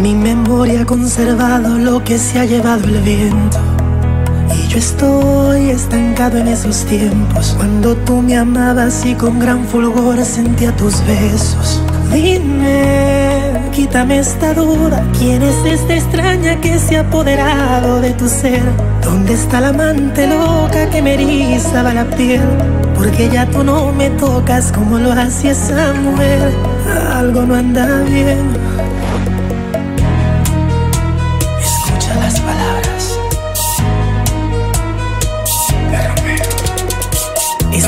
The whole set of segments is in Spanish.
Mi memoria ha conservado lo que se ha llevado el viento. Y yo estoy estancado en esos tiempos, cuando tú me amabas y con gran fulgor sentía tus besos. Dime, quítame esta duda, ¿quién es esta extraña que se ha apoderado de tu ser? ¿Dónde está la amante loca que me erizaba la piel? Porque ya tú no me tocas como lo hacía esa mujer. Algo no anda bien.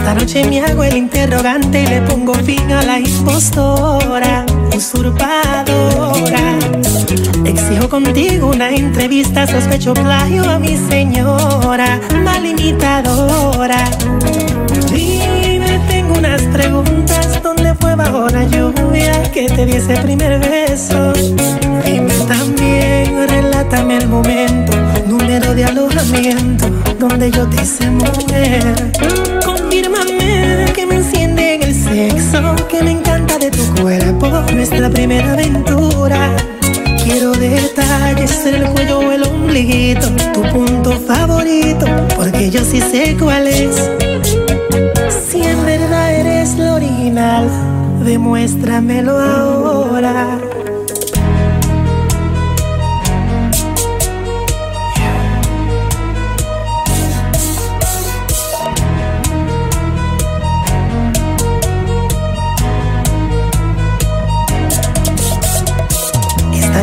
Esta noche me hago el interrogante y le pongo fin a la impostora, usurpadora. Exijo contigo una entrevista, sospecho plagio a mi señora, mal imitadora. Dime, tengo unas preguntas, ¿dónde fue bajo la lluvia que te di ese primer beso? Dime también, relátame el momento, número de alojamiento, donde yo te hice mujer. Sexo, que me encanta de tu cuerpo, nuestra primera aventura. Quiero detalles, el cuello o el ombliguito, tu punto favorito, porque yo sí sé cuál es. Si en verdad eres lo original, demuéstramelo ahora.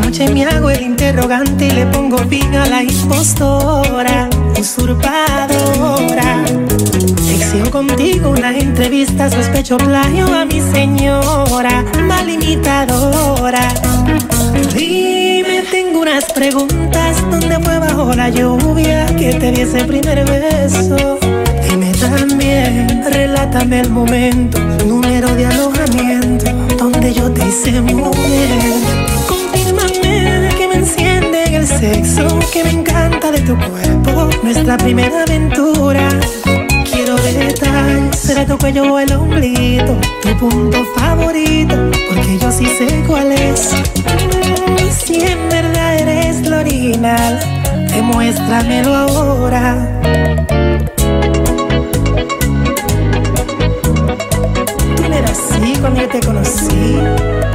Noche me hago el interrogante y le pongo fin a la impostora, usurpadora. Exijo contigo una entrevista, sospecho plagio a mi señora, mal imitadora. Dime, tengo unas preguntas, ¿dónde fue bajo la lluvia que te di ese primer beso? Dime también, relátame el momento, número de alojamiento, donde yo te hice mujer. Sexo, que me encanta de tu cuerpo, nuestra primera aventura. Quiero detalles, será tu cuello o el ombliguito, tu punto favorito, porque yo sí sé cuál es. Si en verdad eres lo original, demuéstramelo ahora. Tú no eras así cuando te conocí.